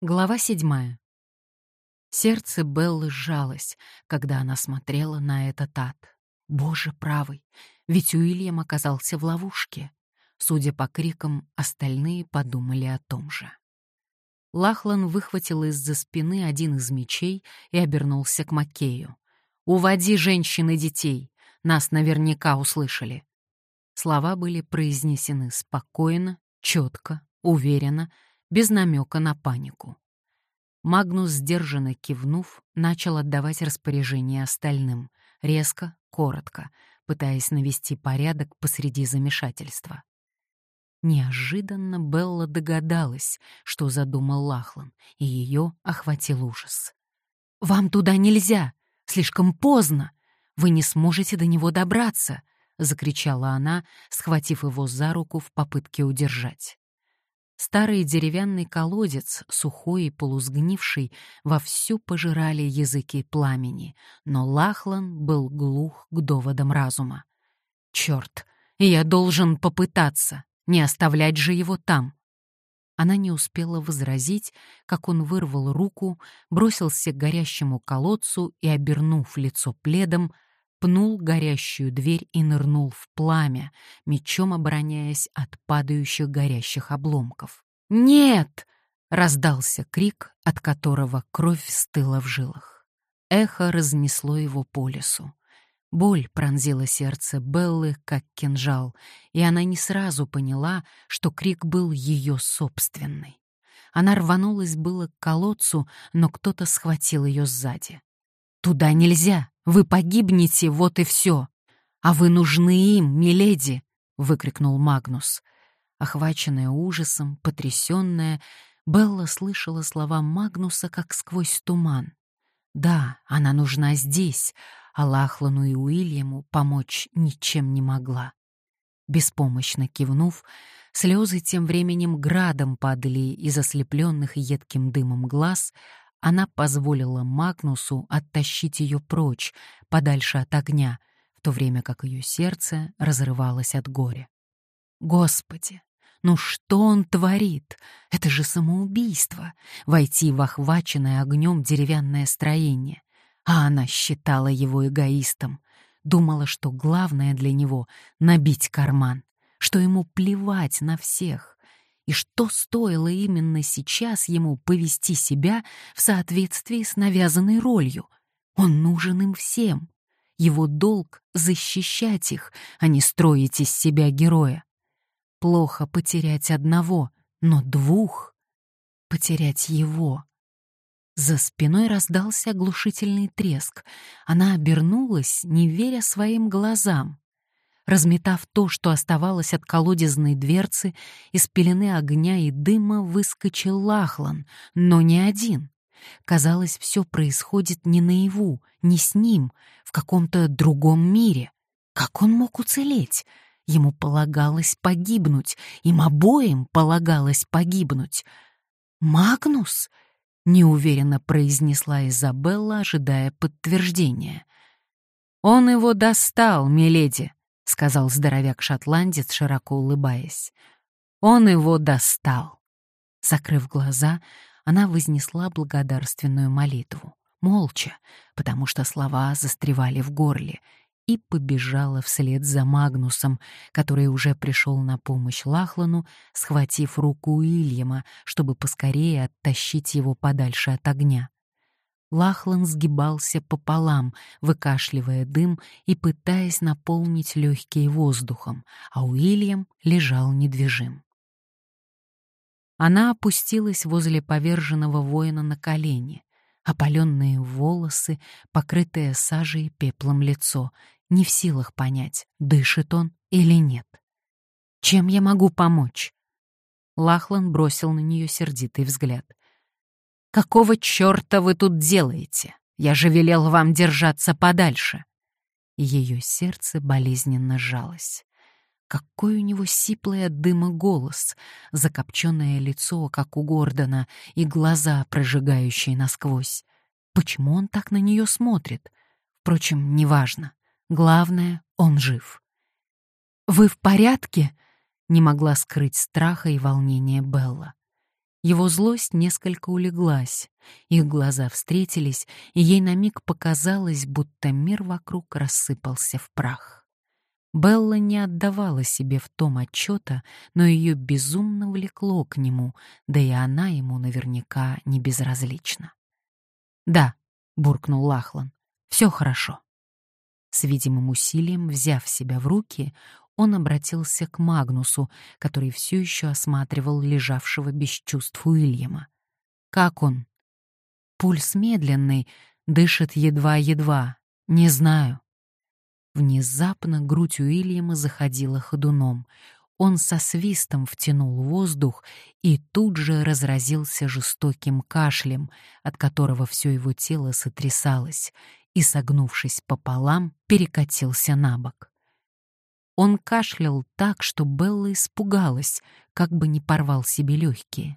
Глава седьмая. Сердце Беллы сжалось, когда она смотрела на этот ад. Боже правый, ведь Уильям оказался в ловушке. Судя по крикам, остальные подумали о том же. Лахлан выхватил из-за спины один из мечей и обернулся к Макею. «Уводи женщин и детей! Нас наверняка услышали!» Слова были произнесены спокойно, четко, уверенно, без намека на панику. Магнус, сдержанно кивнув, начал отдавать распоряжения остальным, резко, коротко, пытаясь навести порядок посреди замешательства. Неожиданно Белла догадалась, что задумал Лахлан, и ее охватил ужас. «Вам туда нельзя! Слишком поздно! Вы не сможете до него добраться!» — закричала она, схватив его за руку в попытке удержать. Старый деревянный колодец, сухой и полусгнивший, вовсю пожирали языки пламени, но Лахлан был глух к доводам разума. «Черт, я должен попытаться, не оставлять же его там!» Она не успела возразить, как он вырвал руку, бросился к горящему колодцу и, обернув лицо пледом, пнул горящую дверь и нырнул в пламя, мечом обороняясь от падающих горящих обломков. «Нет!» — раздался крик, от которого кровь стыла в жилах. Эхо разнесло его по лесу. Боль пронзила сердце Беллы, как кинжал, и она не сразу поняла, что крик был ее собственный. Она рванулась было к колодцу, но кто-то схватил ее сзади. «Туда нельзя! Вы погибнете, вот и все! А вы нужны им, миледи!» — выкрикнул Магнус. Охваченная ужасом, потрясенная, Белла слышала слова Магнуса как сквозь туман. Да, она нужна здесь, а Лахлану и Уильяму помочь ничем не могла. Беспомощно кивнув, слезы тем временем градом падали из ослепленных едким дымом глаз, она позволила Магнусу оттащить ее прочь, подальше от огня, в то время как ее сердце разрывалось от горя. Господи, ну что он творит? Это же самоубийство — войти в охваченное огнем деревянное строение. А она считала его эгоистом, думала, что главное для него — набить карман, что ему плевать на всех, и что стоило именно сейчас ему повести себя в соответствии с навязанной ролью. Он нужен им всем. Его долг — защищать их, а не строить из себя героя. Плохо потерять одного, но двух — потерять его. За спиной раздался оглушительный треск. Она обернулась, не веря своим глазам. Разметав то, что оставалось от колодезной дверцы, из пелены огня и дыма выскочил Лахлан, но не один. Казалось, все происходит не наяву, не с ним, в каком-то другом мире. Как он мог уцелеть? Ему полагалось погибнуть, им обоим полагалось погибнуть. «Магнус?» — неуверенно произнесла Изабелла, ожидая подтверждения. «Он его достал, миледи», — сказал здоровяк-шотландец, широко улыбаясь. «Он его достал». Закрыв глаза, она вознесла благодарственную молитву, молча, потому что слова застревали в горле, и побежала вслед за Магнусом, который уже пришел на помощь Лахлану, схватив руку Уильяма, чтобы поскорее оттащить его подальше от огня. Лахлан сгибался пополам, выкашливая дым и пытаясь наполнить легкие воздухом, а Уильям лежал недвижим. Она опустилась возле поверженного воина на колени, опаленные волосы, покрытое сажей и пеплом лицо, не в силах понять, дышит он или нет. «Чем я могу помочь?» Лахлан бросил на нее сердитый взгляд. Какого черта вы тут делаете? Я же велел вам держаться подальше. Ее сердце болезненно сжалось. Какой у него сиплый от дыма голос, закопченное лицо, как у Гордона, и глаза, прожигающие насквозь. Почему он так на нее смотрит? Впрочем, неважно. Главное, он жив. «Вы в порядке?» — не могла скрыть страха и волнения Белла. Его злость несколько улеглась, их глаза встретились, и ей на миг показалось, будто мир вокруг рассыпался в прах. Белла не отдавала себе в том отчета, но ее безумно влекло к нему, да и она ему наверняка не безразлична. «Да», — буркнул Лахлан, — «все хорошо». С видимым усилием, взяв себя в руки, он обратился к Магнусу, который все еще осматривал лежавшего без чувств Уильяма. «Как он?» «Пульс медленный, дышит едва-едва. Не знаю». Внезапно грудь Уильяма заходила ходуном. Он со свистом втянул воздух и тут же разразился жестоким кашлем, от которого все его тело сотрясалось, и, согнувшись пополам, перекатился на бок. Он кашлял так, что Белла испугалась, как бы не порвал себе легкие.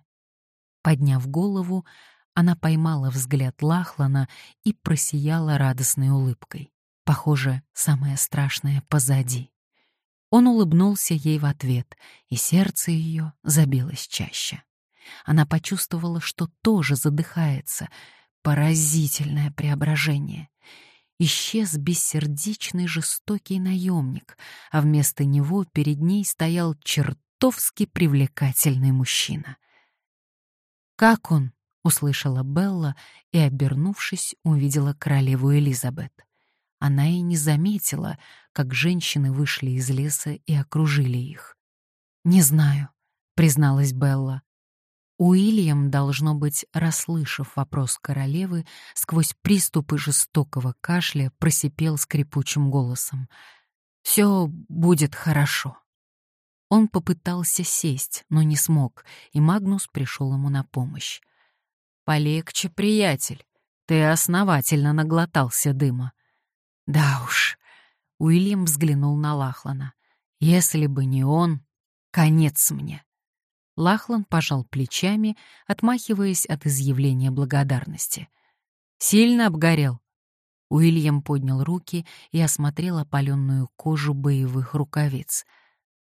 Подняв голову, она поймала взгляд Лахлана и просияла радостной улыбкой. Похоже, самое страшное позади. Он улыбнулся ей в ответ, и сердце ее забилось чаще. Она почувствовала, что тоже задыхается. Поразительное преображение исчез бессердечный жестокий наемник, а вместо него перед ней стоял чертовски привлекательный мужчина. «Как он?» — услышала Белла и, обернувшись, увидела королеву Элизабет. Она и не заметила, как женщины вышли из леса и окружили их. «Не знаю», — призналась Белла. Уильям, должно быть, расслышав вопрос королевы, сквозь приступы жестокого кашля просипел скрипучим голосом. «Все будет хорошо». Он попытался сесть, но не смог, и Магнус пришел ему на помощь. «Полегче, приятель, ты основательно наглотался дыма». «Да уж», — Уильям взглянул на Лахлана. «Если бы не он, конец мне». Лахлан пожал плечами, отмахиваясь от изъявления благодарности. «Сильно обгорел?» Уильям поднял руки и осмотрел опаленную кожу боевых рукавиц.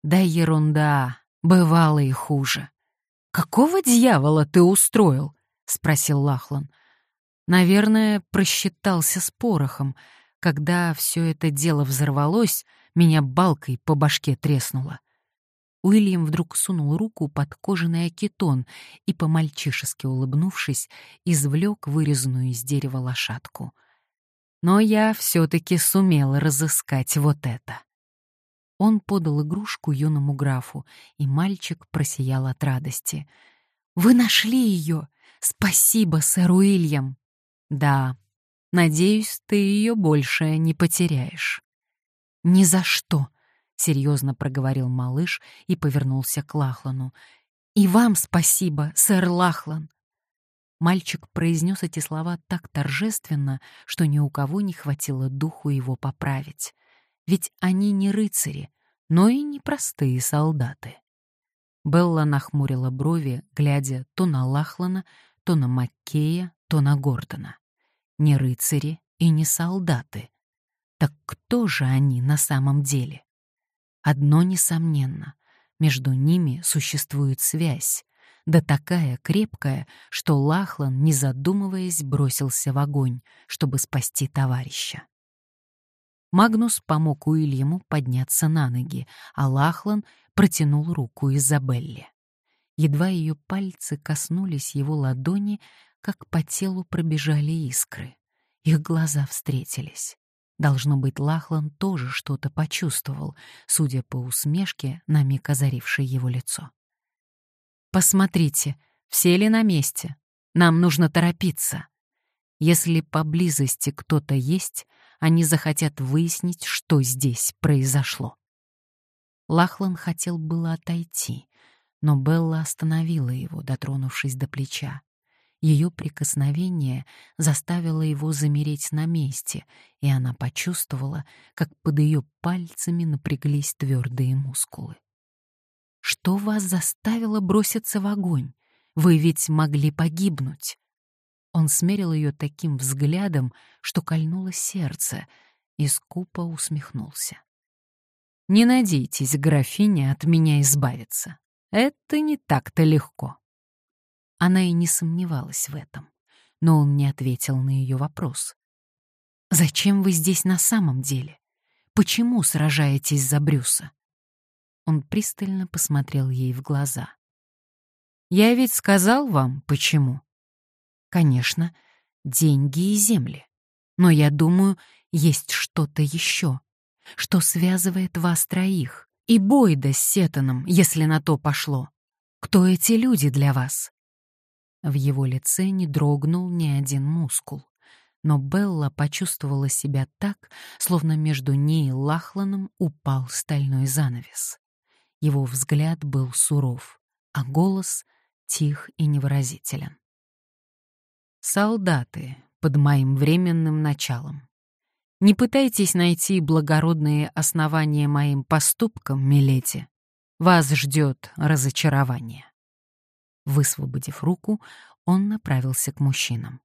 «Да ерунда, бывало и хуже». «Какого дьявола ты устроил?» — спросил Лахлан. «Наверное, просчитался с порохом. Когда все это дело взорвалось, меня балкой по башке треснуло. Уильям вдруг сунул руку под кожаный акетон и, по-мальчишески улыбнувшись, извлек вырезанную из дерева лошадку. Но я все-таки сумел разыскать вот это. Он подал игрушку юному графу, и мальчик просиял от радости. «Вы нашли ее! Спасибо, сэр Уильям!» «Да, надеюсь, ты ее больше не потеряешь». «Ни за что!» — серьезно проговорил малыш и повернулся к Лахлану. «И вам спасибо, сэр Лахлан!» Мальчик произнес эти слова так торжественно, что ни у кого не хватило духу его поправить. Ведь они не рыцари, но и не простые солдаты. Белла нахмурила брови, глядя то на Лахлана, то на Маккея, то на Гордона. Не рыцари и не солдаты. Так кто же они на самом деле? Одно несомненно, между ними существует связь, да такая крепкая, что Лахлан, не задумываясь, бросился в огонь, чтобы спасти товарища. Магнус помог Уильяму подняться на ноги, а Лахлан протянул руку Изабелле. Едва ее пальцы коснулись его ладони, как по телу пробежали искры. Их глаза встретились. Должно быть, Лахлан тоже что-то почувствовал, судя по усмешке, на миг озарившей его лицо. «Посмотрите, все ли на месте? Нам нужно торопиться. Если поблизости кто-то есть, они захотят выяснить, что здесь произошло». Лахлан хотел было отойти, но Белла остановила его, дотронувшись до плеча. Ее прикосновение заставило его замереть на месте, и она почувствовала, как под ее пальцами напряглись твердые мускулы. «Что вас заставило броситься в огонь? Вы ведь могли погибнуть!» Он смерил ее таким взглядом, что кольнуло сердце, и скупо усмехнулся. «Не надейтесь, графиня, от меня избавиться. Это не так-то легко». Она и не сомневалась в этом, но он не ответил на ее вопрос. «Зачем вы здесь на самом деле? Почему сражаетесь за Брюса?» Он пристально посмотрел ей в глаза. «Я ведь сказал вам, почему?» «Конечно, деньги и земли. Но я думаю, есть что-то еще, что связывает вас троих, и Бойда с Сетаном, если на то пошло. Кто эти люди для вас?» В его лице не дрогнул ни один мускул. Но Белла почувствовала себя так, словно между ней и Лахланом упал стальной занавес. Его взгляд был суров, а голос тих и невыразителен. «Солдаты под моим временным началом. Не пытайтесь найти благородные основания моим поступкам, Милети. Вас ждет разочарование». Высвободив руку, он направился к мужчинам.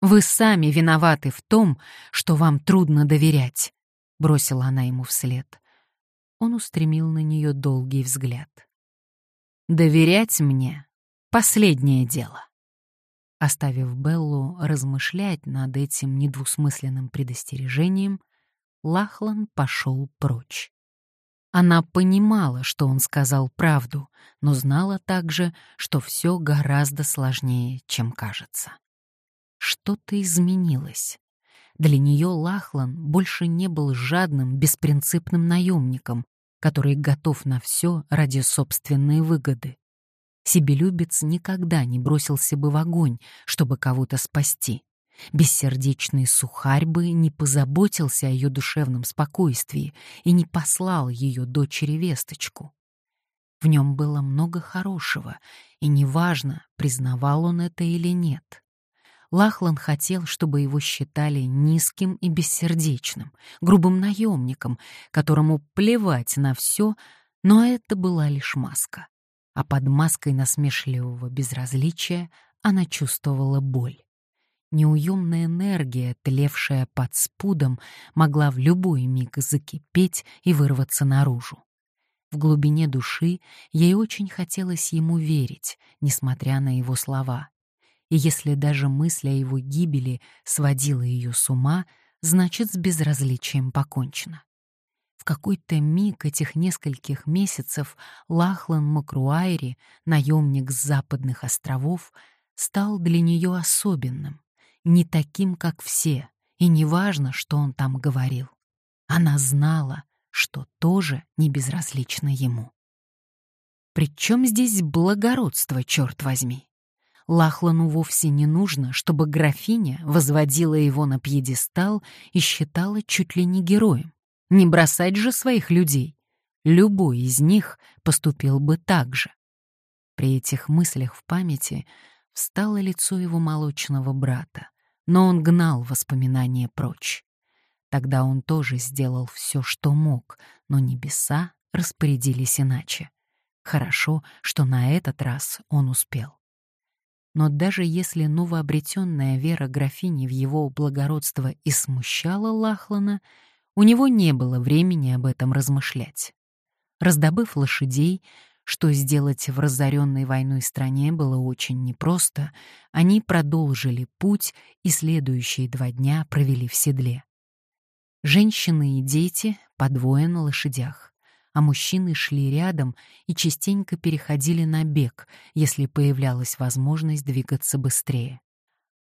«Вы сами виноваты в том, что вам трудно доверять», — бросила она ему вслед. Он устремил на нее долгий взгляд. «Доверять мне — последнее дело». Оставив Беллу размышлять над этим недвусмысленным предостережением, Лахлан пошел прочь. Она понимала, что он сказал правду, но знала также, что все гораздо сложнее, чем кажется. Что-то изменилось. Для нее Лахлан больше не был жадным, беспринципным наемником, который готов на все ради собственной выгоды. Себелюбец никогда не бросился бы в огонь, чтобы кого-то спасти. Бессердечный сухарь бы не позаботился о ее душевном спокойствии и не послал ее дочери весточку. В нем было много хорошего, и неважно, признавал он это или нет. Лахлан хотел, чтобы его считали низким и бессердечным, грубым наемником, которому плевать на все, но это была лишь маска. А под маской насмешливого безразличия она чувствовала боль. Неуемная энергия, тлевшая под спудом, могла в любой миг закипеть и вырваться наружу. В глубине души ей очень хотелось ему верить, несмотря на его слова. И если даже мысль о его гибели сводила ее с ума, значит, с безразличием покончено. В какой-то миг этих нескольких месяцев Лахлан Макруайри, наемник с западных островов, стал для нее особенным, не таким, как все, и не важно, что он там говорил. Она знала, что тоже не безразлично ему. Причем здесь благородство, черт возьми? Лахлану вовсе не нужно, чтобы графиня возводила его на пьедестал и считала чуть ли не героем. Не бросать же своих людей. Любой из них поступил бы так же. При этих мыслях в памяти встало лицо его молочного брата, но он гнал воспоминания прочь. Тогда он тоже сделал все, что мог, но небеса распорядились иначе. Хорошо, что на этот раз он успел. Но даже если новообретенная вера графини в его благородство и смущала Лахлана, у него не было времени об этом размышлять. Раздобыв лошадей, что сделать в разоренной войной стране было очень непросто, они продолжили путь и следующие два дня провели в седле. Женщины и дети по на лошадях, а мужчины шли рядом и частенько переходили на бег, если появлялась возможность двигаться быстрее.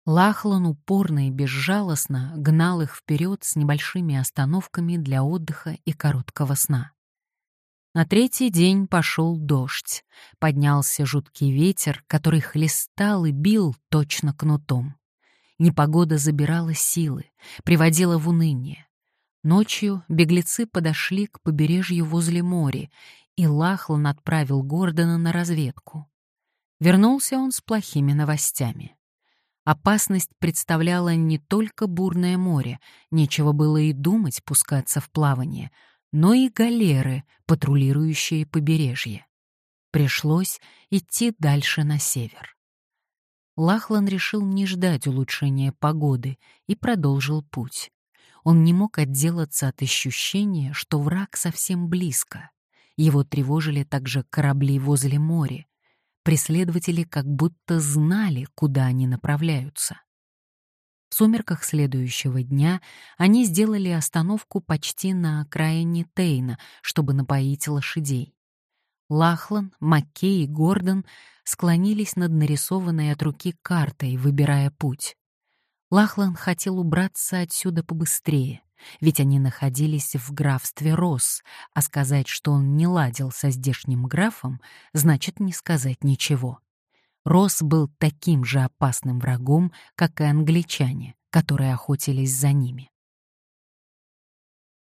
Лахлан упорно и безжалостно гнал их вперед с небольшими остановками для отдыха и короткого сна. На третий день пошел дождь, поднялся жуткий ветер, который хлестал и бил точно кнутом. Непогода забирала силы, приводила в уныние. Ночью беглецы подошли к побережью возле моря, и Лахлан отправил Гордона на разведку. Вернулся он с плохими новостями. Опасность представляла не только бурное море, нечего было и думать пускаться в плавание — но и галеры, патрулирующие побережье. Пришлось идти дальше на север. Лахлан решил не ждать улучшения погоды и продолжил путь. Он не мог отделаться от ощущения, что враг совсем близко. Его тревожили также корабли возле моря. преследователи как будто знали, куда они направляются. В сумерках следующего дня они сделали остановку почти на окраине Тейна, чтобы напоить лошадей. Лахлан, Маккей и Гордон склонились над нарисованной от руки картой, выбирая путь. Лахлан хотел убраться отсюда побыстрее, ведь они находились в графстве Росс, а сказать, что он не ладил со здешним графом, значит не сказать ничего. Росс был таким же опасным врагом, как и англичане, которые охотились за ними.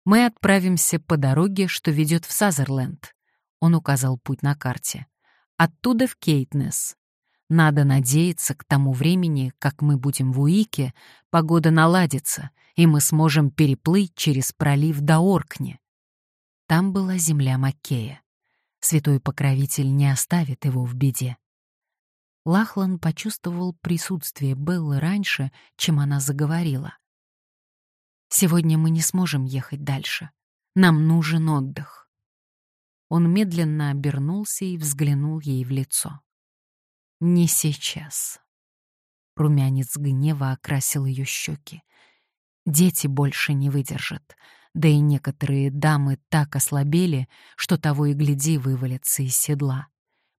«Мы отправимся по дороге, что ведет в Сазерленд», — он указал путь на карте. «Оттуда в Кейтнес. Надо надеяться, к тому времени, как мы будем в Уике, погода наладится, и мы сможем переплыть через пролив до Оркни. Там была земля Маккея. Святой покровитель не оставит его в беде. Лахлан почувствовал присутствие Беллы раньше, чем она заговорила. «Сегодня мы не сможем ехать дальше. Нам нужен отдых». Он медленно обернулся и взглянул ей в лицо. Не сейчас. Румянец гнева окрасил ее щеки. Дети больше не выдержат, да и некоторые дамы так ослабели, что того и гляди вывалятся из седла.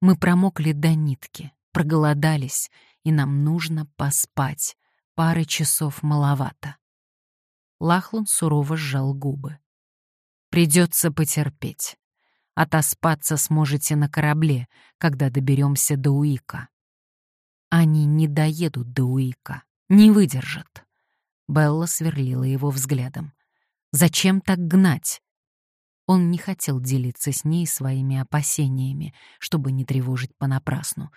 Мы промокли до нитки, проголодались, и нам нужно поспать. Пары часов маловато. Лахлан сурово сжал губы. Придется потерпеть. Отоспаться сможете на корабле, когда доберемся до Уика. Они не доедут до Уика, не выдержат. Белла сверлила его взглядом. Зачем так гнать? Он не хотел делиться с ней своими опасениями, чтобы не тревожить понапрасну.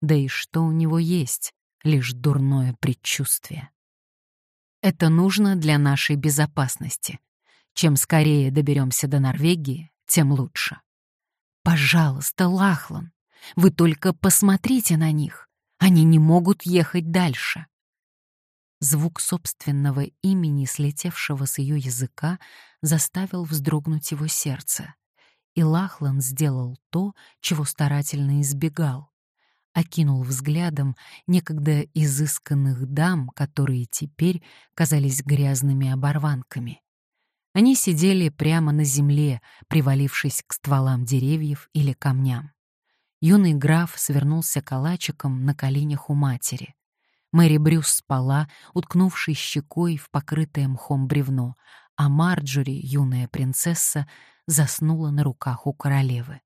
Да и что у него есть? Лишь дурное предчувствие. Это нужно для нашей безопасности. Чем скорее доберемся до Норвегии, тем лучше. Пожалуйста, Лахлан, вы только посмотрите на них. Они не могут ехать дальше. Звук собственного имени, слетевшего с ее языка, заставил вздрогнуть его сердце. И Лахлан сделал то, чего старательно избегал. Окинул взглядом некогда изысканных дам, которые теперь казались грязными оборванками. Они сидели прямо на земле, привалившись к стволам деревьев или камням. Юный граф свернулся калачиком на коленях у матери. Мэри Брюс спала, уткнувшись щекой в покрытое мхом бревно, а Марджори, юная принцесса, заснула на руках у королевы.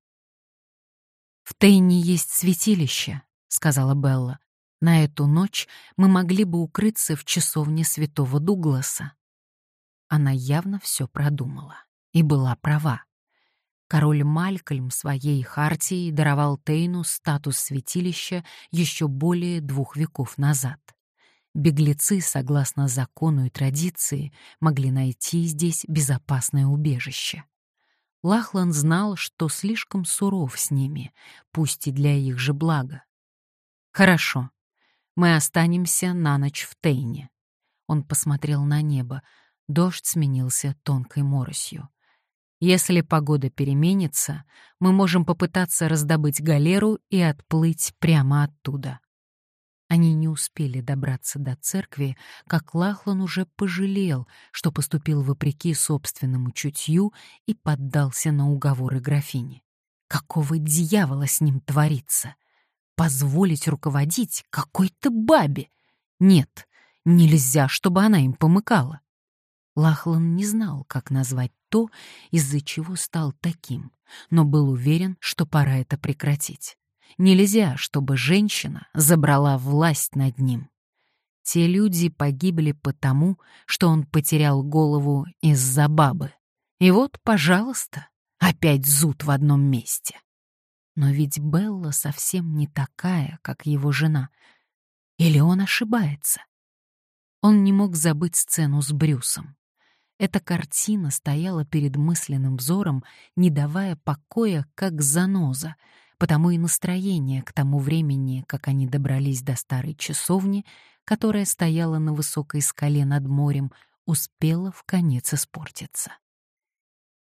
«В Тейне есть святилище», — сказала Белла. «На эту ночь мы могли бы укрыться в часовне святого Дугласа». Она явно все продумала и была права. Король Малькольм своей хартией даровал Тейну статус святилища еще более двух веков назад. Беглецы, согласно закону и традиции, могли найти здесь безопасное убежище. Лахлан знал, что слишком суров с ними, пусть и для их же блага. «Хорошо, мы останемся на ночь в Тейне». Он посмотрел на небо, Дождь сменился тонкой моросью. Если погода переменится, мы можем попытаться раздобыть галеру и отплыть прямо оттуда. Они не успели добраться до церкви, как Лахлан уже пожалел, что поступил вопреки собственному чутью и поддался на уговоры графини. Какого дьявола с ним творится? Позволить руководить какой-то бабе? Нет, нельзя, чтобы она им помыкала. Лахлан не знал, как назвать то, из-за чего стал таким, но был уверен, что пора это прекратить. Нельзя, чтобы женщина забрала власть над ним. Те люди погибли потому, что он потерял голову из-за бабы. И вот, пожалуйста, опять зуд в одном месте. Но ведь Белла совсем не такая, как его жена. Или он ошибается? Он не мог забыть сцену с Брюсом. Эта картина стояла перед мысленным взором, не давая покоя, как заноза, потому и настроение к тому времени, как они добрались до старой часовни, которая стояла на высокой скале над морем, успело в конец испортиться.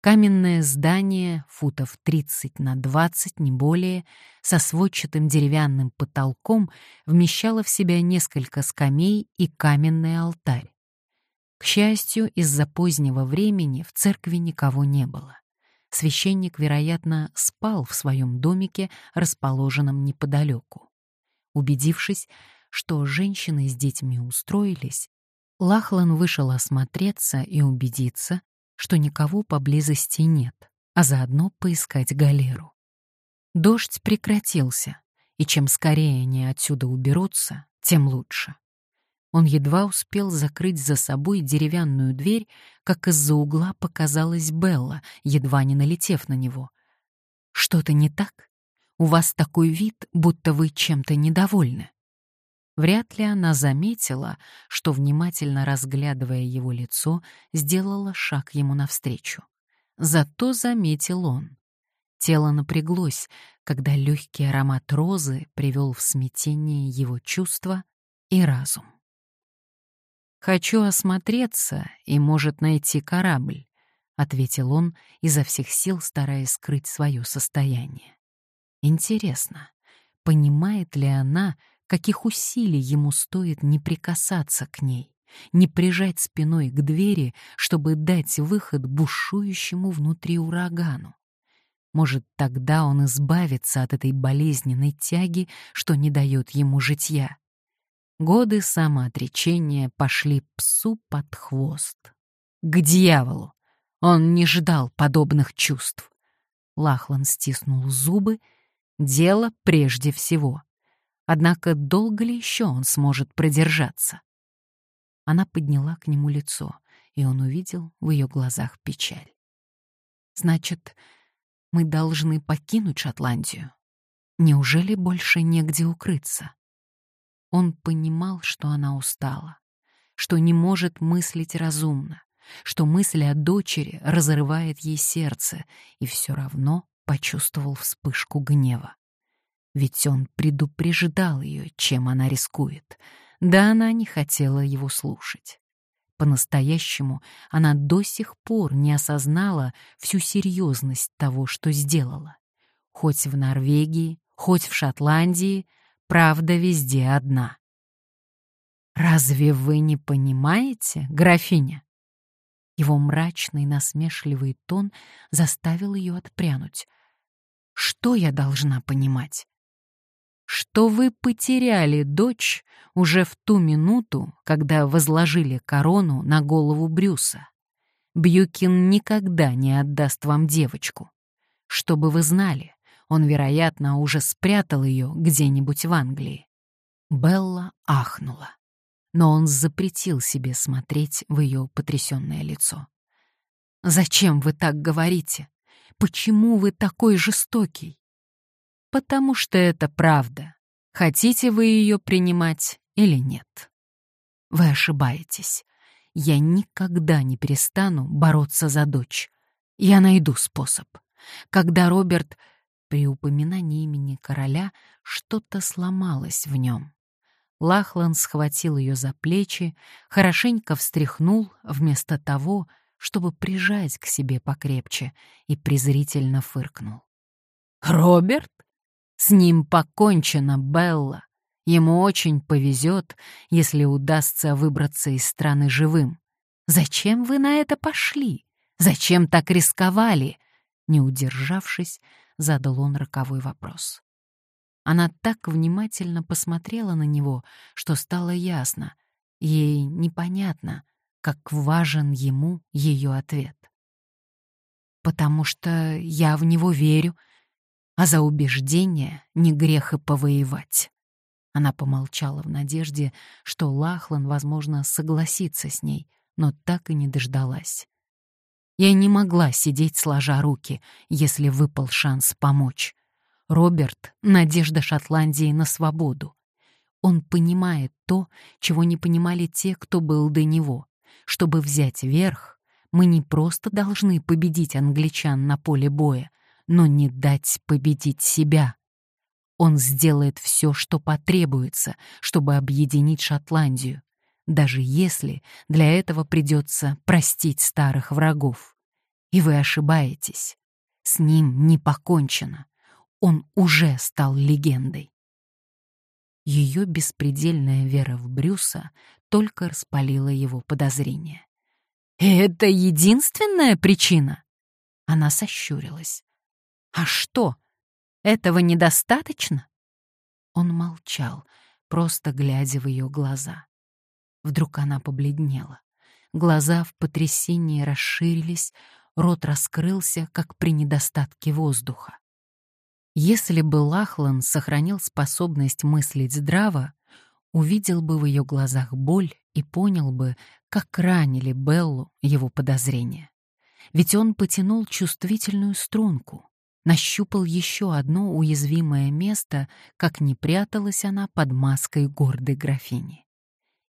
Каменное здание, футов 30 на 20, не более, со сводчатым деревянным потолком вмещало в себя несколько скамей и каменный алтарь. К счастью, из-за позднего времени в церкви никого не было. Священник, вероятно, спал в своем домике, расположенном неподалеку. Убедившись, что женщины с детьми устроились, Лахлан вышел осмотреться и убедиться, что никого поблизости нет, а заодно поискать галеру. Дождь прекратился, и чем скорее они отсюда уберутся, тем лучше. Он едва успел закрыть за собой деревянную дверь, как из-за угла показалась Белла, едва не налетев на него. «Что-то не так? У вас такой вид, будто вы чем-то недовольны». Вряд ли она заметила, что, внимательно разглядывая его лицо, сделала шаг ему навстречу. Зато заметил он. Тело напряглось, когда легкий аромат розы привел в смятение его чувства и разум. «Хочу осмотреться и, может, найти корабль», — ответил он, изо всех сил стараясь скрыть свое состояние. «Интересно, понимает ли она, каких усилий ему стоит не прикасаться к ней, не прижать спиной к двери, чтобы дать выход бушующему внутри урагану. Может, тогда он избавится от этой болезненной тяги, что не дает ему житья. Годы самоотречения пошли псу под хвост. К дьяволу! Он не ждал подобных чувств. Лахлан стиснул зубы. Дело прежде всего. Однако долго ли еще он сможет продержаться? Она подняла к нему лицо, и он увидел в ее глазах печаль. «Значит, мы должны покинуть Шотландию? Неужели больше негде укрыться?» Он понимал, что она устала, что не может мыслить разумно, что мысль о дочери разрывает ей сердце, и все равно почувствовал вспышку гнева. Ведь он предупреждал ее, чем она рискует. Да она не хотела его слушать. По-настоящему она до сих пор не осознала всю серьезность того, что сделала. Хоть в Норвегии, хоть в Шотландии, правда везде одна. «Разве вы не понимаете, графиня?» Его мрачный насмешливый тон заставил ее отпрянуть. «Что я должна понимать? что вы потеряли дочь уже в ту минуту, когда возложили корону на голову Брюса. Бьюкин никогда не отдаст вам девочку. Чтобы вы знали, он, вероятно, уже спрятал ее где-нибудь в Англии. Белла ахнула, но он запретил себе смотреть в ее потрясенное лицо. «Зачем вы так говорите? Почему вы такой жестокий? потому что это правда. Хотите вы ее принимать или нет? Вы ошибаетесь. Я никогда не перестану бороться за дочь. Я найду способ. Когда Роберт... При упоминании имени короля что-то сломалось в нем. Лахлан схватил ее за плечи, хорошенько встряхнул вместо того, чтобы прижать к себе покрепче, и презрительно фыркнул. «Роберт? С ним покончено, Белла. Ему очень повезет, если удастся выбраться из страны живым. Зачем вы на это пошли? Зачем так рисковали? Не удержавшись, задал он роковой вопрос. Она так внимательно посмотрела на него, что стало ясно. Ей непонятно, как важен ему ее ответ. «Потому что я в него верю а за убеждение не грех и повоевать. Она помолчала в надежде, что Лахлан, возможно, согласится с ней, но так и не дождалась. Я не могла сидеть сложа руки, если выпал шанс помочь. Роберт — надежда Шотландии на свободу. Он понимает то, чего не понимали те, кто был до него. Чтобы взять верх, мы не просто должны победить англичан на поле боя, но не дать победить себя. Он сделает все, что потребуется, чтобы объединить Шотландию, даже если для этого придется простить старых врагов. И вы ошибаетесь. С ним не покончено. Он уже стал легендой. Ее беспредельная вера в Брюса только распалила его подозрения. «Это единственная причина?» Она сощурилась. «А что, этого недостаточно?» Он молчал, просто глядя в ее глаза. Вдруг она побледнела. Глаза в потрясении расширились, рот раскрылся, как при недостатке воздуха. Если бы Лахлан сохранил способность мыслить здраво, увидел бы в ее глазах боль и понял бы, как ранили Беллу его подозрения. Ведь он потянул чувствительную струнку, нащупал еще одно уязвимое место, как не пряталась она под маской гордой графини.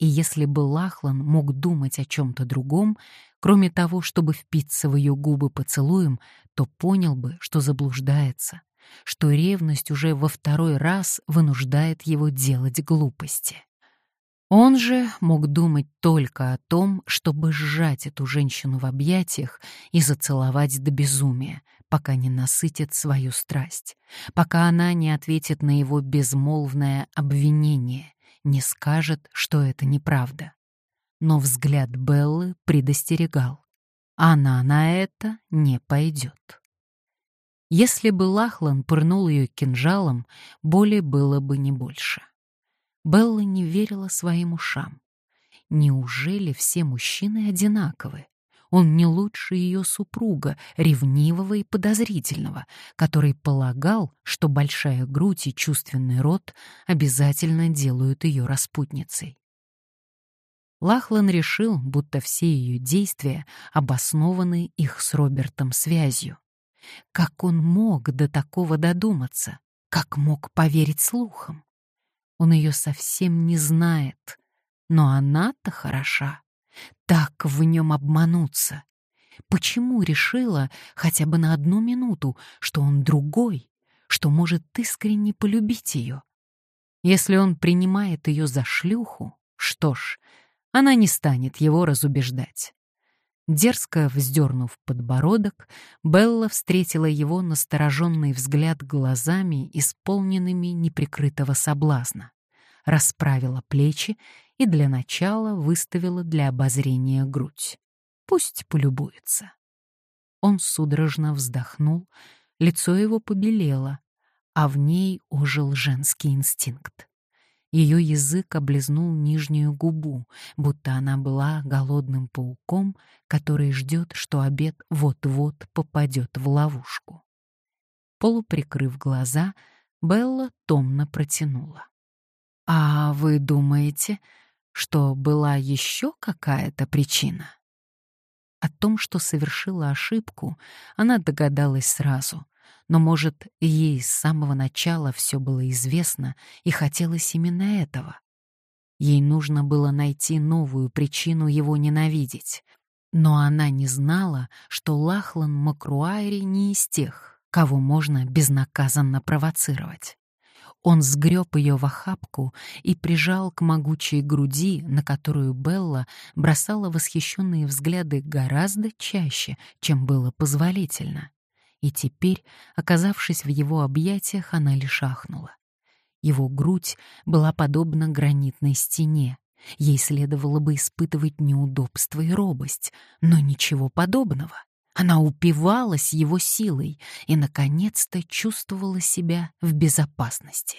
И если бы Лахлан мог думать о чем-то другом, кроме того, чтобы впиться в ее губы поцелуем, то понял бы, что заблуждается, что ревность уже во второй раз вынуждает его делать глупости. Он же мог думать только о том, чтобы сжать эту женщину в объятиях и зацеловать до безумия, пока не насытит свою страсть, пока она не ответит на его безмолвное обвинение, не скажет, что это неправда. Но взгляд Беллы предостерегал. Она на это не пойдет. Если бы Лахлан пырнул ее кинжалом, боли было бы не больше. Белла не верила своим ушам. Неужели все мужчины одинаковы? Он не лучше ее супруга, ревнивого и подозрительного, который полагал, что большая грудь и чувственный рот обязательно делают ее распутницей. Лахлан решил, будто все ее действия обоснованы их с Робертом связью. Как он мог до такого додуматься? Как мог поверить слухам? Он ее совсем не знает. Но она-то хороша. Так в нем обмануться. Почему решила хотя бы на одну минуту, что он другой, что может искренне полюбить ее? Если он принимает ее за шлюху, что ж, она не станет его разубеждать. Дерзко вздернув подбородок, Белла встретила его настороженный взгляд глазами, исполненными неприкрытого соблазна, расправила плечи и для начала выставила для обозрения грудь. Пусть полюбуется. Он судорожно вздохнул, лицо его побелело, а в ней ожил женский инстинкт. Ее язык облизнул нижнюю губу, будто она была голодным пауком, который ждет, что обед вот-вот попадет в ловушку. Полуприкрыв глаза, Белла томно протянула. «А вы думаете, что была еще какая-то причина?» О том, что совершила ошибку, она догадалась сразу, но, может, ей с самого начала все было известно и хотелось именно этого. Ей нужно было найти новую причину его ненавидеть. Но она не знала, что Лахлан Макруайри не из тех, кого можно безнаказанно провоцировать. Он сгреб ее в охапку и прижал к могучей груди, на которую Белла бросала восхищенные взгляды гораздо чаще, чем было позволительно и теперь, оказавшись в его объятиях, она лишь ахнула. Его грудь была подобна гранитной стене. Ей следовало бы испытывать неудобство и робость, но ничего подобного. Она упивалась его силой и, наконец-то, чувствовала себя в безопасности.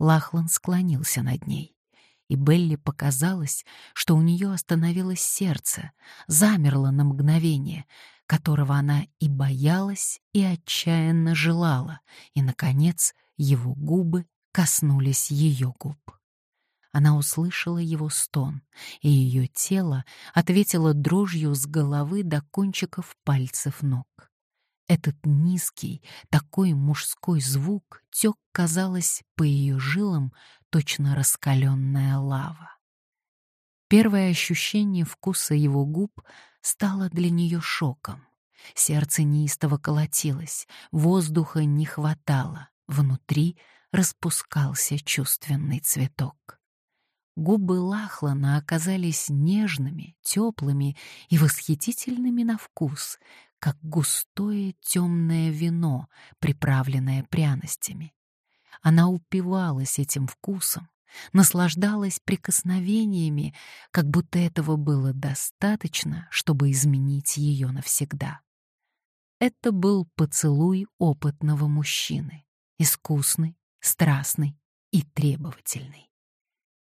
Лахлан склонился над ней, и Белли показалось, что у нее остановилось сердце, замерло на мгновение, которого она и боялась, и отчаянно желала, и, наконец, его губы коснулись ее губ. Она услышала его стон, и ее тело ответило дрожью с головы до кончиков пальцев ног. Этот низкий, такой мужской звук тек, казалось, по ее жилам точно раскаленная лава. Первое ощущение вкуса его губ стало для нее шоком. Сердце неистово колотилось, воздуха не хватало, внутри распускался чувственный цветок. Губы Лахлана оказались нежными, теплыми и восхитительными на вкус, как густое темное вино, приправленное пряностями. Она упивалась этим вкусом, наслаждалась прикосновениями, как будто этого было достаточно, чтобы изменить ее навсегда. Это был поцелуй опытного мужчины, искусный, страстный и требовательный.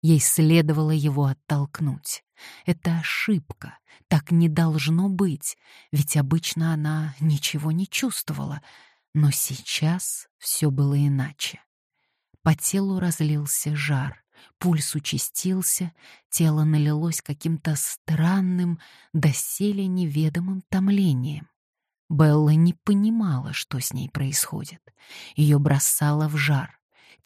Ей следовало его оттолкнуть. Это ошибка, так не должно быть, ведь обычно она ничего не чувствовала, но сейчас все было иначе. По телу разлился жар, пульс участился, тело налилось каким-то странным, доселе неведомым томлением. Белла не понимала, что с ней происходит. Ее бросало в жар.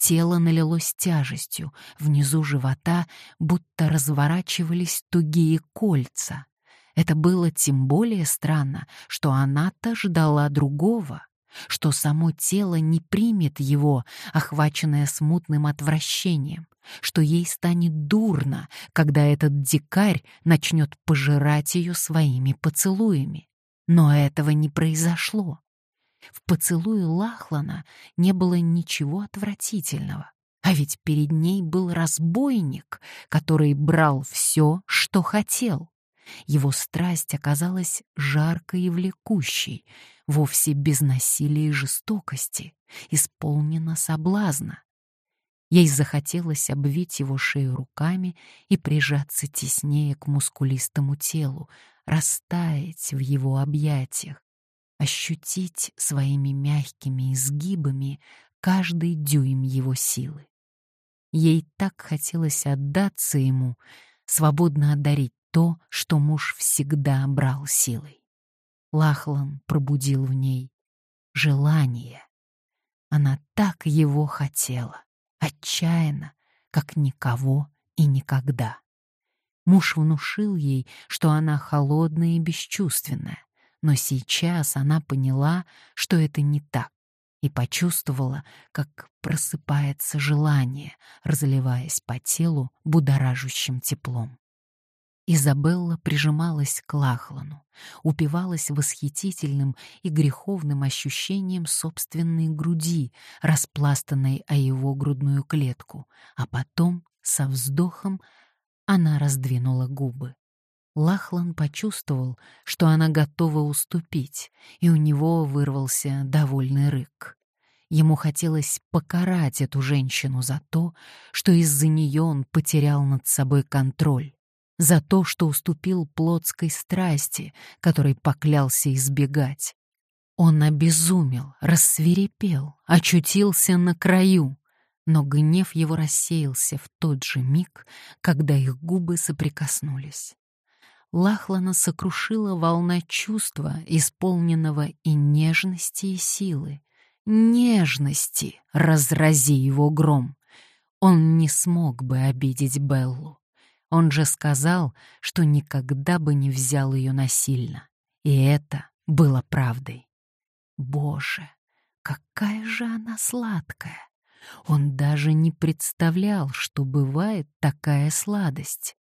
Тело налилось тяжестью, внизу живота будто разворачивались тугие кольца. Это было тем более странно, что она-то ждала другого, что само тело не примет его, охваченное смутным отвращением, что ей станет дурно, когда этот дикарь начнет пожирать ее своими поцелуями. Но этого не произошло. В поцелуе Лахлана не было ничего отвратительного. А ведь перед ней был разбойник, который брал все, что хотел. Его страсть оказалась жаркой и влекущей, вовсе без насилия и жестокости, исполнена соблазна. Ей захотелось обвить его шею руками и прижаться теснее к мускулистому телу, растаять в его объятиях, ощутить своими мягкими изгибами каждый дюйм его силы. Ей так хотелось отдаться ему, свободно одарить то, что муж всегда брал силой. Лахлан пробудил в ней желание. Она так его хотела, отчаянно, как никого и никогда. Муж внушил ей, что она холодная и бесчувственная, но сейчас она поняла, что это не так, и почувствовала, как просыпается желание, разливаясь по телу будоражащим теплом. Изабелла прижималась к Лахлану, упивалась восхитительным и греховным ощущением собственной груди, распластанной о его грудную клетку, а потом, со вздохом, она раздвинула губы. Лахлан почувствовал, что она готова уступить, и у него вырвался довольный рык. Ему хотелось покарать эту женщину за то, что из-за нее он потерял над собой контроль, за то, что уступил плотской страсти, которой поклялся избегать. Он обезумел, рассверепел, очутился на краю, но гнев его рассеялся в тот же миг, когда их губы соприкоснулись. Лахлана сокрушила волна чувства, исполненного и нежности, и силы. Нежности, разрази его гром. Он не смог бы обидеть Беллу. Он же сказал, что никогда бы не взял ее насильно. И это было правдой. Боже, какая же она сладкая! Он даже не представлял, что бывает такая сладость.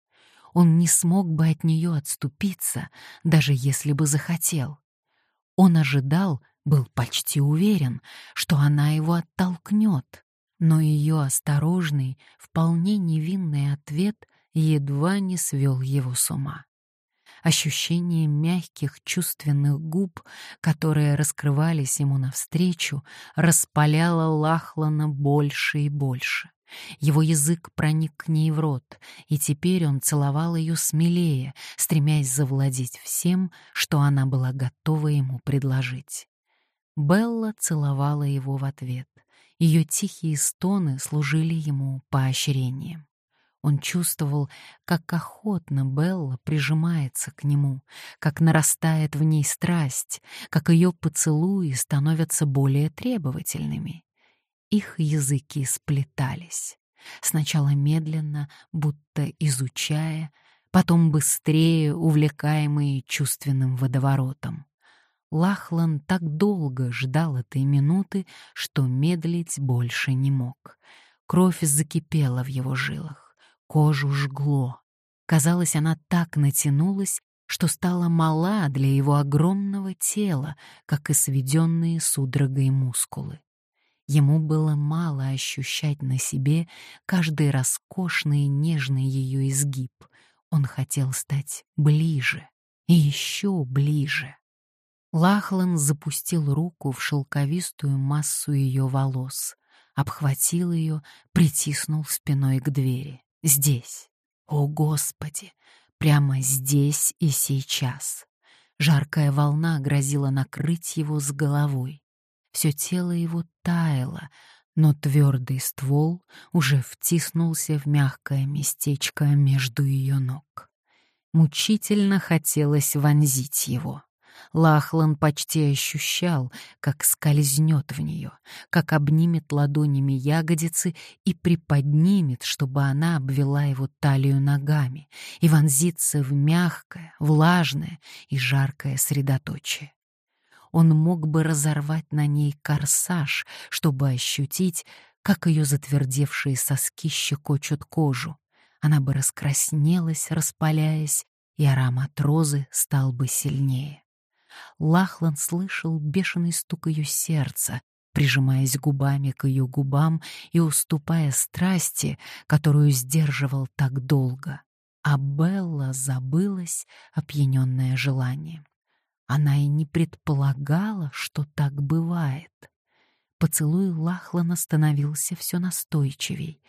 Он не смог бы от нее отступиться, даже если бы захотел. Он ожидал, был почти уверен, что она его оттолкнет, но ее осторожный, вполне невинный ответ едва не свел его с ума. Ощущение мягких чувственных губ, которые раскрывались ему навстречу, распаляло Лахлана больше и больше. Его язык проник к ней в рот, и теперь он целовал ее смелее, стремясь завладеть всем, что она была готова ему предложить. Белла целовала его в ответ. Ее тихие стоны служили ему поощрением. Он чувствовал, как охотно Белла прижимается к нему, как нарастает в ней страсть, как ее поцелуи становятся более требовательными. Их языки сплетались. Сначала медленно, будто изучая, потом быстрее, увлекаемые чувственным водоворотом. Лахлан так долго ждал этой минуты, что медлить больше не мог. Кровь закипела в его жилах. Кожу жгло. Казалось, она так натянулась, что стала мала для его огромного тела, как и сведенные судорогой мускулы. Ему было мало ощущать на себе каждый роскошный и нежный ее изгиб. Он хотел стать ближе и еще ближе. Лахлан запустил руку в шелковистую массу ее волос, обхватил ее, притиснул спиной к двери. Здесь. О, Господи! Прямо здесь и сейчас. Жаркая волна грозила накрыть его с головой. Все тело его таяло, но твердый ствол уже втиснулся в мягкое местечко между ее ног. Мучительно хотелось вонзить его. Лахлан почти ощущал, как скользнет в нее, как обнимет ладонями ягодицы и приподнимет, чтобы она обвела его талию ногами и вонзится в мягкое, влажное и жаркое средоточие. Он мог бы разорвать на ней корсаж, чтобы ощутить, как ее затвердевшие соски щекочут кожу. Она бы раскраснелась, распаляясь, и аромат розы стал бы сильнее. Лахлан слышал бешеный стук ее сердца, прижимаясь губами к ее губам и уступая страсти, которую сдерживал так долго. А Белла забылась, опьяненная желанием. Она и не предполагала, что так бывает. Поцелуй Лахлана становился все настойчивей.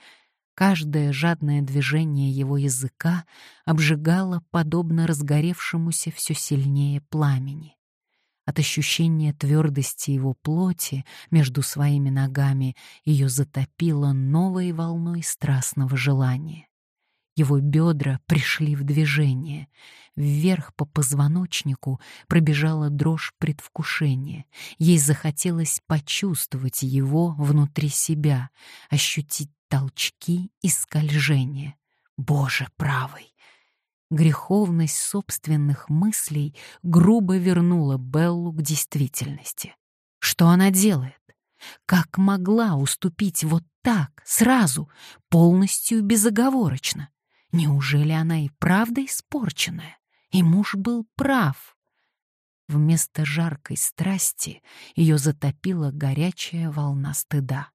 Каждое жадное движение его языка обжигало подобно разгоревшемуся все сильнее пламени. От ощущения твердости его плоти между своими ногами ее затопило новой волной страстного желания. Его бедра пришли в движение. Вверх по позвоночнику пробежала дрожь предвкушения. Ей захотелось почувствовать его внутри себя, ощутить толчки и скольжения. Боже правый! Греховность собственных мыслей грубо вернула Беллу к действительности. Что она делает? Как могла уступить вот так, сразу, полностью безоговорочно? Неужели она и правда испорченная? И муж был прав. Вместо жаркой страсти ее затопила горячая волна стыда.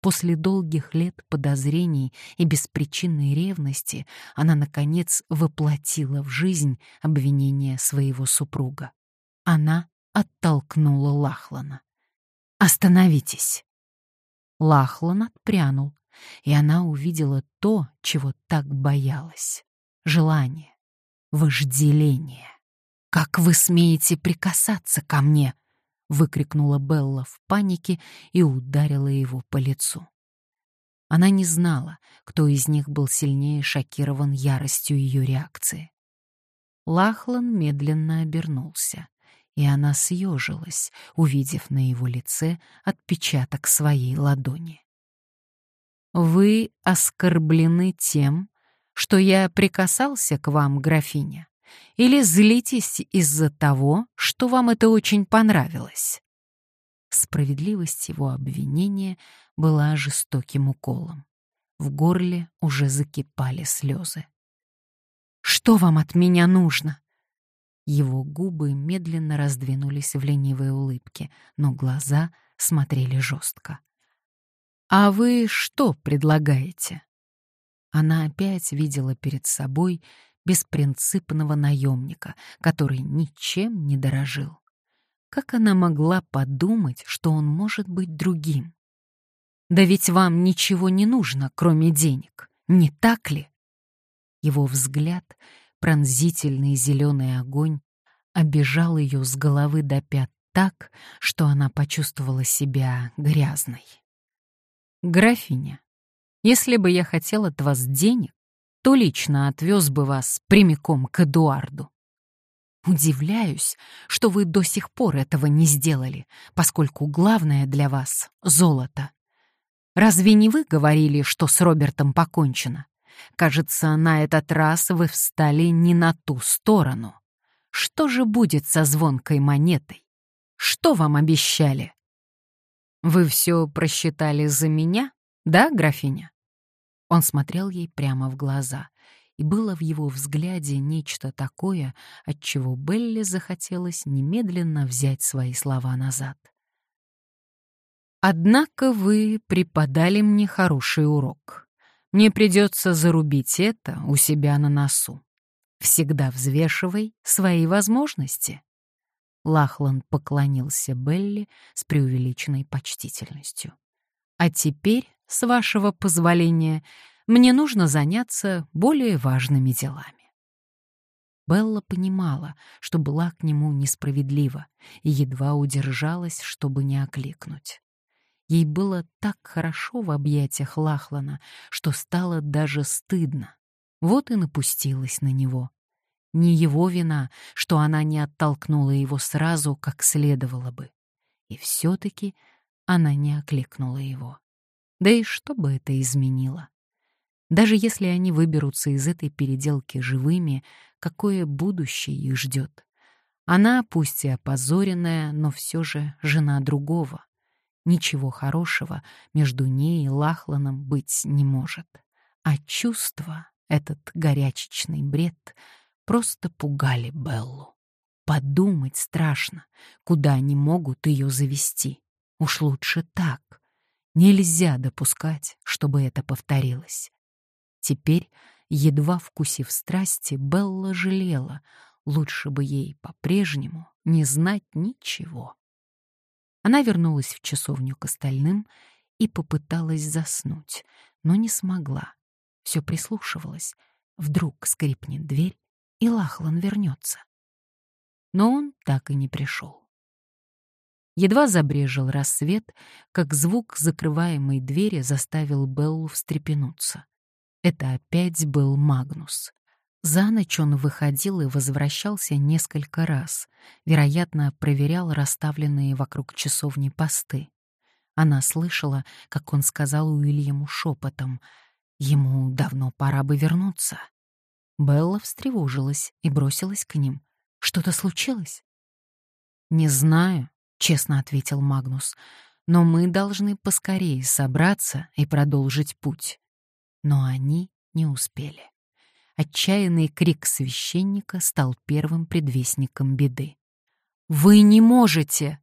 После долгих лет подозрений и беспричинной ревности она, наконец, воплотила в жизнь обвинение своего супруга. Она оттолкнула Лахлана. «Остановитесь!» Лахлан отпрянул, и она увидела то, чего так боялась — желание, вожделение. «Как вы смеете прикасаться ко мне?» — выкрикнула Белла в панике и ударила его по лицу. Она не знала, кто из них был сильнее шокирован яростью ее реакции. Лахлан медленно обернулся, и она съежилась, увидев на его лице отпечаток своей ладони. «Вы оскорблены тем, что я прикасался к вам, графиня?» Или злитесь из-за того, что вам это очень понравилось?» Справедливость его обвинения была жестоким уколом. В горле уже закипали слезы. «Что вам от меня нужно?» Его губы медленно раздвинулись в ленивой улыбке, но глаза смотрели жестко. «А вы что предлагаете?» Она опять видела перед собой беспринципного наемника, который ничем не дорожил. Как она могла подумать, что он может быть другим? Да ведь вам ничего не нужно, кроме денег, не так ли? Его взгляд, пронзительный зеленый огонь, обежал ее с головы до пят так, что она почувствовала себя грязной. «Графиня, если бы я хотел от вас денег, то лично отвез бы вас прямиком к Эдуарду. Удивляюсь, что вы до сих пор этого не сделали, поскольку главное для вас — золото. Разве не вы говорили, что с Робертом покончено? Кажется, на этот раз вы встали не на ту сторону. Что же будет со звонкой монетой? Что вам обещали? Вы все просчитали за меня, да, графиня? Он смотрел ей прямо в глаза, и было в его взгляде нечто такое, от чего Белли захотелось немедленно взять свои слова назад. «Однако вы преподали мне хороший урок. Мне придется зарубить это у себя на носу. Всегда взвешивай свои возможности». Лахлан поклонился Белли с преувеличенной почтительностью. «А теперь, с вашего позволения, мне нужно заняться более важными делами». Белла понимала, что была к нему несправедлива, и едва удержалась, чтобы не окликнуть. Ей было так хорошо в объятиях Лахлана, что стало даже стыдно. Вот и напустилась на него. Не его вина, что она не оттолкнула его сразу, как следовало бы. И все-таки она не окликнула его. Да и что бы это изменило? Даже если они выберутся из этой переделки живыми, какое будущее их ждет? Она, пусть и опозоренная, но все же жена другого. Ничего хорошего между ней и Лахланом быть не может. А чувства, этот горячечный бред, просто пугали Беллу. Подумать страшно, куда они могут ее завести. Уж лучше так. Нельзя допускать, чтобы это повторилось. Теперь, едва вкусив страсти, Белла жалела, лучше бы ей по-прежнему не знать ничего. Она вернулась в часовню к остальным и попыталась заснуть, но не смогла. Все прислушивалась. Вдруг скрипнет дверь, и Лахлан вернется. Но он так и не пришел. Едва забрежил рассвет, как звук закрываемой двери заставил Беллу встрепенуться. Это опять был Магнус. За ночь он выходил и возвращался несколько раз, вероятно, проверял расставленные вокруг часовни посты. Она слышала, как он сказал Уильяму шепотом, «Ему давно пора бы вернуться». Белла встревожилась и бросилась к ним. «Что-то случилось?» «Не знаю», — честно ответил Магнус, «но мы должны поскорее собраться и продолжить путь». Но они не успели. Отчаянный крик священника стал первым предвестником беды. «Вы не можете!»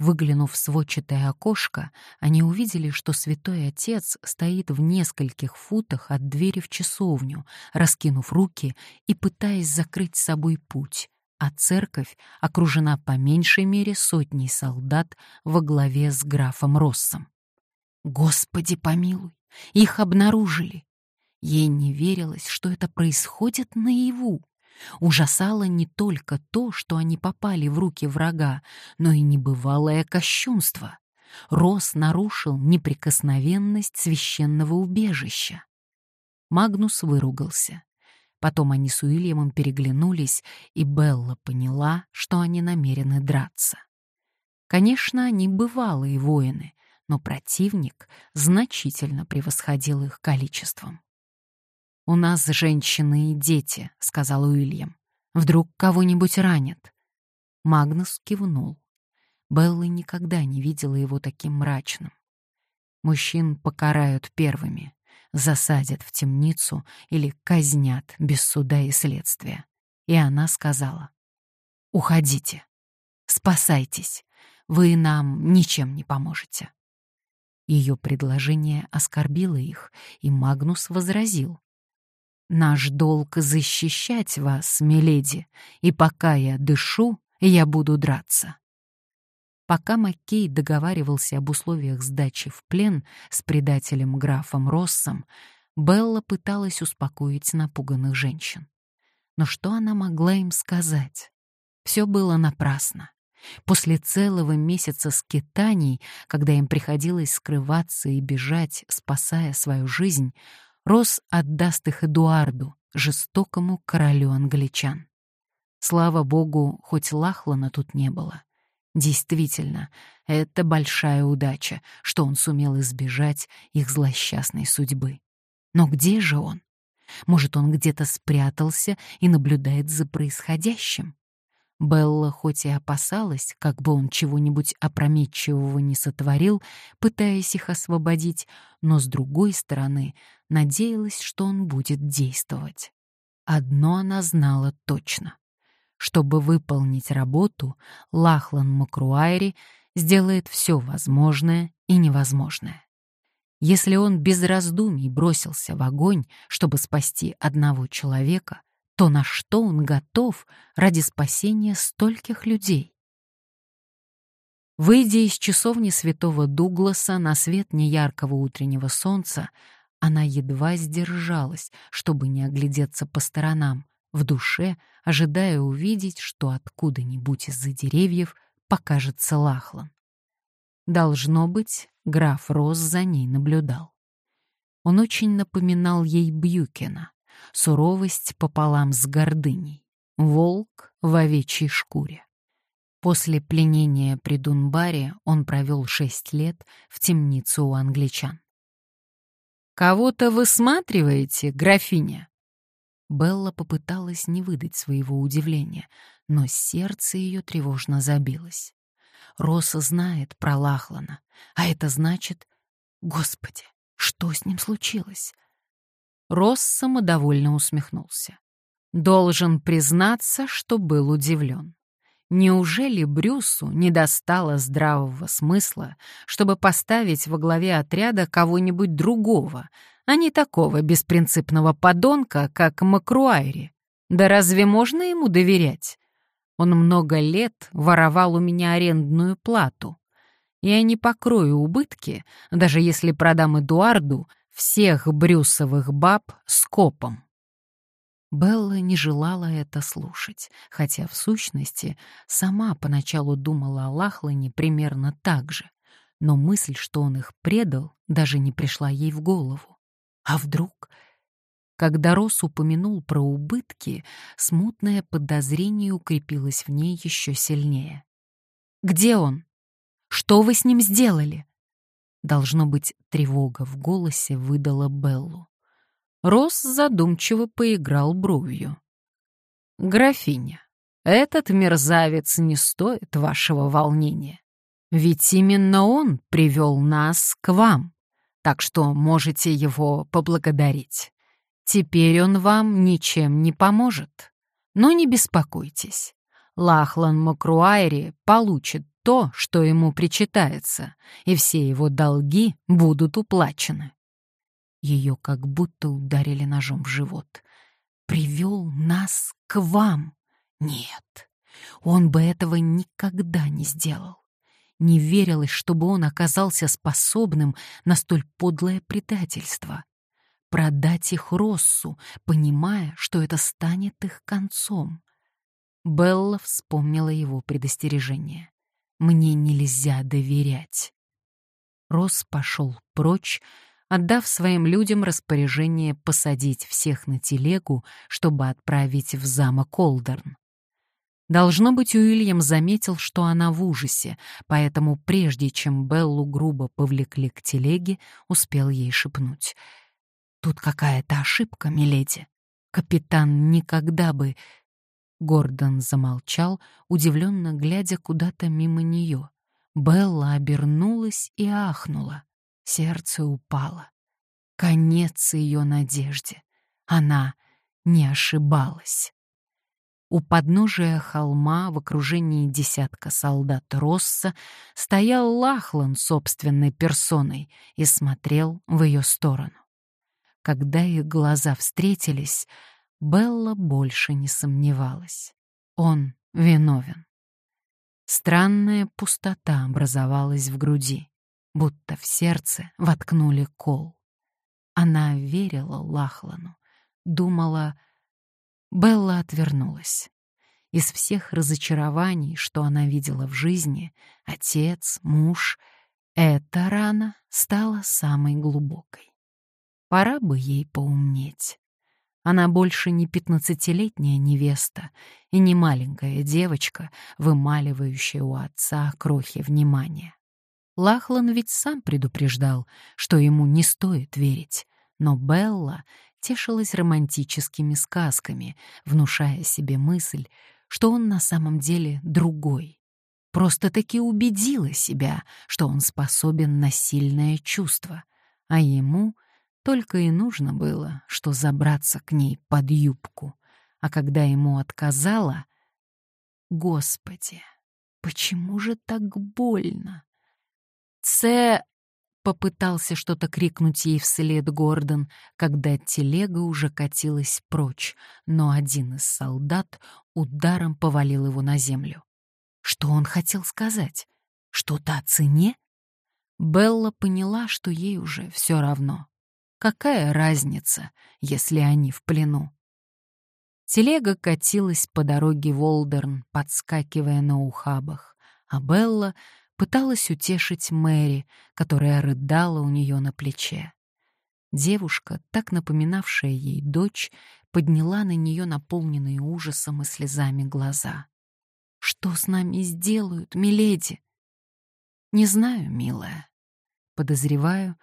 Выглянув в сводчатое окошко, они увидели, что святой отец стоит в нескольких футах от двери в часовню, раскинув руки и пытаясь закрыть собой путь, а церковь окружена по меньшей мере сотней солдат во главе с графом Россом. Господи помилуй, их обнаружили. Ей не верилось, что это происходит наяву. Ужасало не только то, что они попали в руки врага, но и небывалое кощунство. Рос нарушил неприкосновенность священного убежища. Магнус выругался. Потом они с Уильямом переглянулись, и Белла поняла, что они намерены драться. Конечно, они бывалые воины, но противник значительно превосходил их количеством. «У нас женщины и дети», — сказал Уильям. «Вдруг кого-нибудь ранят?» Магнус кивнул. Белла никогда не видела его таким мрачным. Мужчин покарают первыми, засадят в темницу или казнят без суда и следствия. И она сказала, «Уходите, спасайтесь, вы нам ничем не поможете». Ее предложение оскорбило их, и Магнус возразил. Наш долг — защищать вас, миледи, и пока я дышу, я буду драться». Пока Маккей договаривался об условиях сдачи в плен с предателем графом Россом, Белла пыталась успокоить напуганных женщин. Но что она могла им сказать? Все было напрасно. После целого месяца скитаний, когда им приходилось скрываться и бежать, спасая свою жизнь, Рос отдаст их Эдуарду, жестокому королю англичан. Слава богу, хоть Лахлана тут не было. Действительно, это большая удача, что он сумел избежать их злосчастной судьбы. Но где же он? Может, он где-то спрятался и наблюдает за происходящим? Белла хоть и опасалась, как бы он чего-нибудь опрометчивого не сотворил, пытаясь их освободить, но, с другой стороны, надеялась, что он будет действовать. Одно она знала точно. Чтобы выполнить работу, Лахлан Макруайри сделает все возможное и невозможное. Если он без раздумий бросился в огонь, чтобы спасти одного человека, то на что он готов ради спасения стольких людей? Выйдя из часовни святого Дугласа на свет неяркого утреннего солнца, она едва сдержалась, чтобы не оглядеться по сторонам, в душе ожидая увидеть, что откуда-нибудь из-за деревьев покажется Лахлан. Должно быть, граф Росс за ней наблюдал. Он очень напоминал ей Бьюкена, суровость пополам с гордыней, волк в овечьей шкуре. После пленения при Дунбаре он провел шесть лет в темнице у англичан. «Кого-то высматриваете, графиня?» Белла попыталась не выдать своего удивления, но сердце ее тревожно забилось. Роса знает про Лахлана, а это значит... Господи, что с ним случилось? Росс самодовольно усмехнулся. Должен признаться, что был удивлен. Неужели Брюсу не достало здравого смысла, чтобы поставить во главе отряда кого-нибудь другого, а не такого беспринципного подонка, как Макруайри? Да разве можно ему доверять? Он много лет воровал у меня арендную плату. Я не покрою убытки, даже если продам Эдуарду всех брюсовых баб с копом. Белла не желала это слушать, хотя в сущности сама поначалу думала о Лахлане примерно так же, но мысль, что он их предал, даже не пришла ей в голову. А вдруг? Когда Рос упомянул про убытки, смутное подозрение укрепилось в ней еще сильнее. «Где он? Что вы с ним сделали?» Должно быть, тревога в голосе выдала Беллу. Рос задумчиво поиграл бровью. «Графиня, этот мерзавец не стоит вашего волнения. Ведь именно он привел нас к вам, так что можете его поблагодарить. Теперь он вам ничем не поможет. Но не беспокойтесь. Лахлан Макруайри получит то, что ему причитается, и все его долги будут уплачены. Ее как будто ударили ножом в живот. «Привел нас к вам!» Нет, он бы этого никогда не сделал. Не верилось, чтобы он оказался способным на столь подлое предательство. Продать их Россу, понимая, что это станет их концом. Белла вспомнила его предостережение. «Мне нельзя доверять». Росс пошел прочь, отдав своим людям распоряжение посадить всех на телегу, чтобы отправить в замок Олдерн. Должно быть, Уильям заметил, что она в ужасе, поэтому прежде чем Беллу грубо повлекли к телеге, успел ей шепнуть. «Тут какая-то ошибка, миледи. Капитан никогда бы...» Гордон замолчал, удивленно глядя куда-то мимо нее. Белла обернулась и ахнула. Сердце упало. Конец ее надежде. Она не ошибалась. У подножия холма в окружении десятка солдат Росса стоял Лахлан собственной персоной и смотрел в ее сторону. Когда их глаза встретились, Белла больше не сомневалась. Он виновен. Странная пустота образовалась в груди будто в сердце воткнули кол. Она верила Лахлану, думала... Белла отвернулась. Из всех разочарований, что она видела в жизни, отец, муж, эта рана стала самой глубокой. Пора бы ей поумнеть. Она больше не пятнадцатилетняя невеста и не маленькая девочка, вымаливающая у отца крохи внимания. Лахлан ведь сам предупреждал, что ему не стоит верить, но Белла тешилась романтическими сказками, внушая себе мысль, что он на самом деле другой. Просто-таки убедила себя, что он способен на сильное чувство, а ему только и нужно было, что забраться к ней под юбку. А когда ему отказала... Господи, почему же так больно? «Це...» — попытался что-то крикнуть ей вслед Гордон, когда телега уже катилась прочь, но один из солдат ударом повалил его на землю. Что он хотел сказать? Что-то о цене? Белла поняла, что ей уже все равно. Какая разница, если они в плену? Телега катилась по дороге Волдерн, подскакивая на ухабах, а Белла пыталась утешить Мэри, которая рыдала у нее на плече. Девушка, так напоминавшая ей дочь, подняла на нее наполненные ужасом и слезами глаза. «Что с нами сделают, миледи?» «Не знаю, милая. Подозреваю,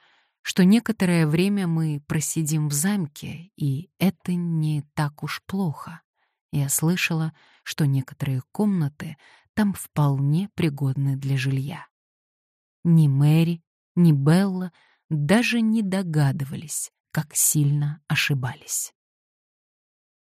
что некоторое время мы просидим в замке, и это не так уж плохо. Я слышала, что некоторые комнаты там вполне пригодны для жилья. Ни Мэри, ни Белла даже не догадывались, как сильно ошибались.